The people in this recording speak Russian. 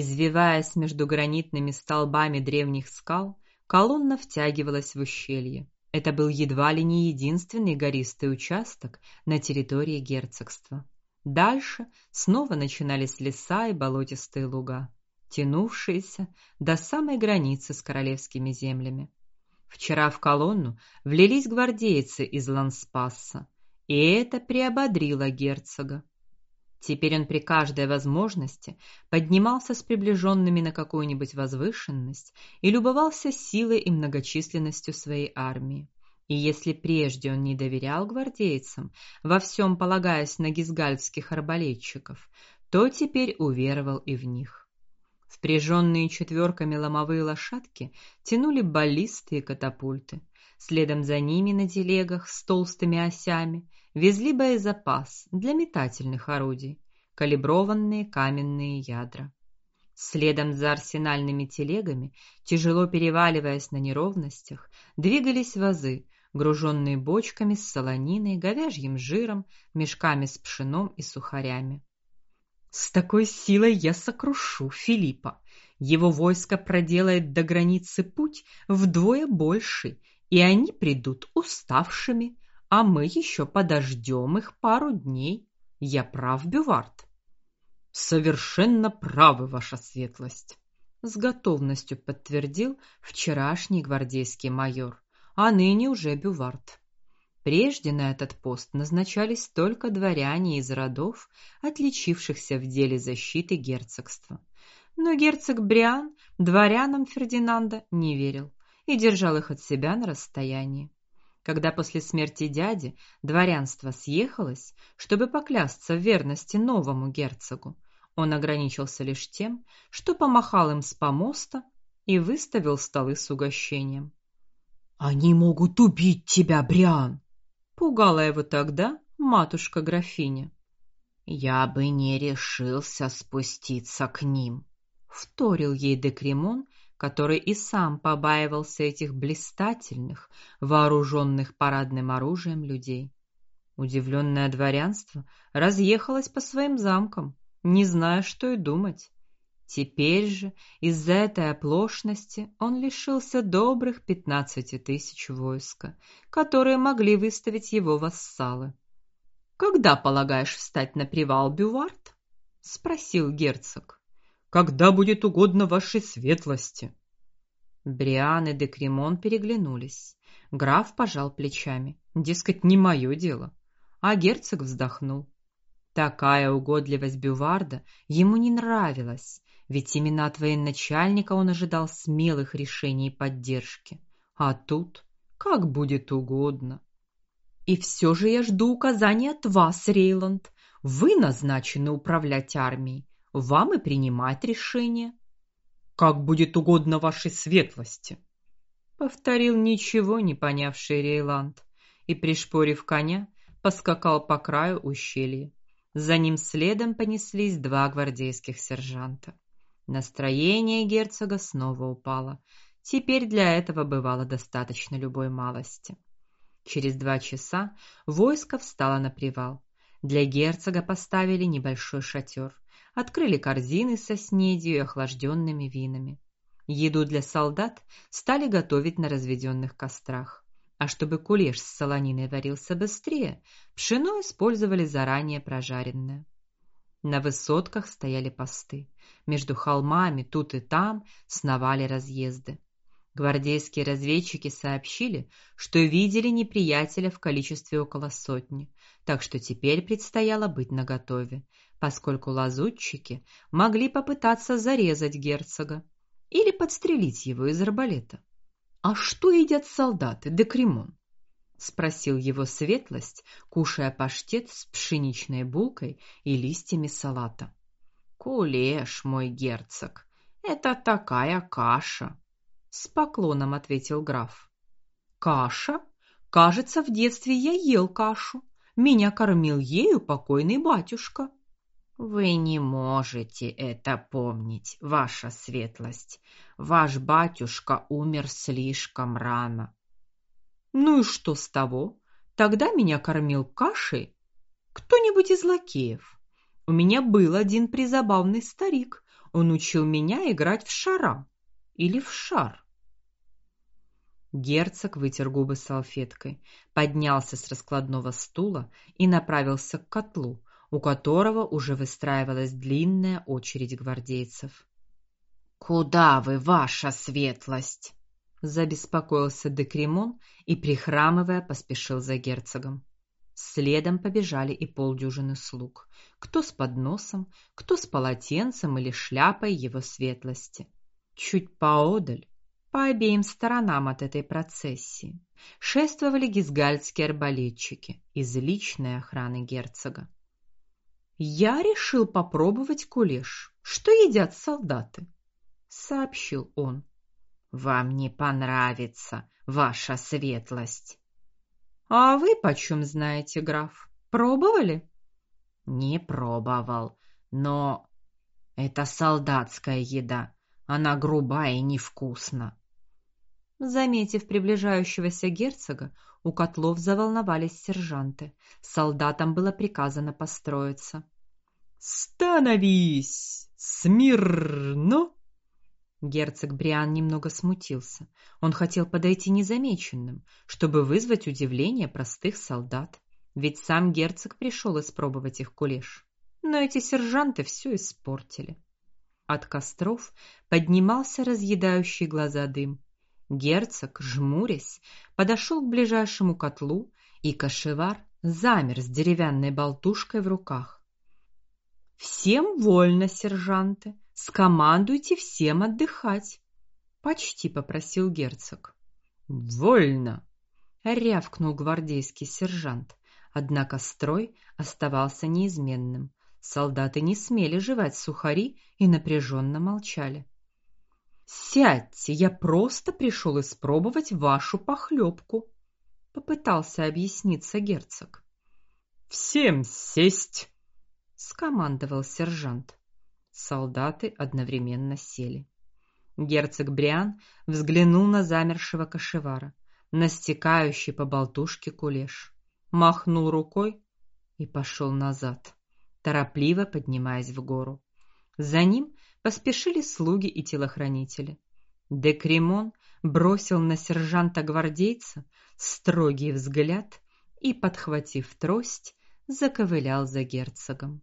Извиваясь между гранитными столбами древних скал, колонна втягивалась в ущелье. Это был едва ли не единственный гористый участок на территории герцогства. Дальше снова начинались леса и болотистые луга, тянувшиеся до самой границы с королевскими землями. Вчера в колонну влились гвардейцы из Ланспасса, и это приободрило герцога. Теперь он при каждой возможности поднимался с приближенными на какую-нибудь возвышенность и любовался силой и многочисленностью своей армии. И если прежде он не доверял гвардейцам, во всем полагаясь на гизгальдских арбалетчиков, то теперь уверовал и в них. Впряженные четверками ломовые лошадки тянули баллисты и катапульты. Следом за ними на телегах с толстыми осями везли боезапас для метательных орудий, калиброванные каменные ядра. Следом за арсенальными телегами, тяжело переваливаясь на неровностях, двигались вазы, груженные бочками с солониной, говяжьим жиром, мешками с пшеном и сухарями. С такой силой я сокрушу Филиппа. Его войско проделает до границы путь вдвое больший, и они придут уставшими, а мы еще подождем их пару дней. Я прав, Бювард. Совершенно правы, ваша светлость, с готовностью подтвердил вчерашний гвардейский майор, а ныне уже Бювард. Прежде на этот пост назначались только дворяне из родов, отличившихся в деле защиты герцогства. Но герцог Бриан дворянам Фердинанда не верил и держал их от себя на расстоянии. Когда после смерти дяди дворянство съехалось, чтобы поклясться в верности новому герцогу, он ограничился лишь тем, что помахал им с помоста и выставил столы с угощением. Они могут убить тебя, Бриан, Пугала его тогда матушка графиня. Я бы не решился спуститься к ним, вторил ей Декремон, который и сам побаивался этих блистательных, вооруженных парадным оружием людей. Удивленное дворянство разъехалось по своим замкам, не зная, что и думать. Теперь же из-за этой оплошности он лишился добрых пятнадцати тысяч войска, которые могли выставить его вассалы. Когда полагаешь встать на привал, Бювард? спросил герцог. Когда будет угодно вашей светлости. Бриан и Декремон переглянулись. Граф пожал плечами. Дескать, не мое дело. А герцог вздохнул. Такая угодливость Бюварда ему не нравилась, ведь именно от военачальника он ожидал смелых решений и поддержки. А тут как будет угодно. И все же я жду указаний от вас, Рейланд. Вы назначены управлять армией, вам и принимать решения. Как будет угодно вашей светлости, повторил ничего не понявший Рейланд и пришпорив коня, поскакал по краю ущелья. За ним следом понеслись два гвардейских сержанта. Настроение герцога снова упало. Теперь для этого бывало достаточно любой малости. Через два часа войско встало на привал. Для герцога поставили небольшой шатер, открыли корзины со снедью и охлажденными винами. Еду для солдат стали готовить на разведенных кострах. А чтобы кулеш с солониной варился быстрее, пшено использовали заранее прожаренное. На высотках стояли посты. Между холмами тут и там сновали разъезды. Гвардейские разведчики сообщили, что видели неприятеля в количестве около сотни, так что теперь предстояло быть наготове, поскольку лазутчики могли попытаться зарезать герцога или подстрелить его из арбалета. А что едят солдаты де Кремон? спросил его светлость, кушая паштет с пшеничной булкой и листьями салата. Кулеш, мой герцог, это такая каша, с поклоном ответил граф. Каша? Кажется, в детстве я ел кашу. Меня кормил ею покойный батюшка. Вы не можете это помнить, ваша светлость. Ваш батюшка умер слишком рано. Ну и что с того? Тогда меня кормил кашей кто-нибудь из лакеев. У меня был один призабавный старик. Он учил меня играть в шара или в шар. Герцог вытер губы салфеткой, поднялся с раскладного стула и направился к котлу, у которого уже выстраивалась длинная очередь гвардейцев. Куда вы, ваша светлость? забеспокоился Декремон и прихрамывая поспешил за герцогом. Следом побежали и полдюжины слуг, кто с подносом, кто с полотенцем или шляпой его светлости. Чуть поодаль, по обеим сторонам от этой процессии, шествовали гизгальдские арбалетчики из личной охраны герцога. Я решил попробовать кулеш. Что едят солдаты? сообщил он. Вам не понравится, ваша светлость. А вы почем знаете, граф? Пробовали? Не пробовал, но это солдатская еда. Она грубая и невкусна. Заметив приближающегося герцога, у котлов заволновались сержанты. Солдатам было приказано построиться. Становись! Смирно! Герцог Бриан немного смутился. Он хотел подойти незамеченным, чтобы вызвать удивление простых солдат, ведь сам герцог пришел испробовать их кулеш. Но эти сержанты все испортили. От костров поднимался разъедающий глаза дым. Герцог, жмурясь, подошел к ближайшему котлу, и кошевар замер с деревянной болтушкой в руках. Всем вольно, сержанты, Скомандуйте всем отдыхать, почти попросил герцог. Вольно, рявкнул гвардейский сержант. Однако строй оставался неизменным. Солдаты не смели жевать сухари и напряженно молчали. Сядьте, я просто пришел испробовать вашу похлебку», — попытался объясниться герцог. Всем сесть, скомандовал сержант. Солдаты одновременно сели. Герцог Бриан взглянул на замершего кошевара, на стекающий по болтушке кулеш, махнул рукой и пошел назад, торопливо поднимаясь в гору. За ним поспешили слуги и телохранители. Декремон бросил на сержанта-гвардейца строгий взгляд и, подхватив трость, заковылял за герцогом.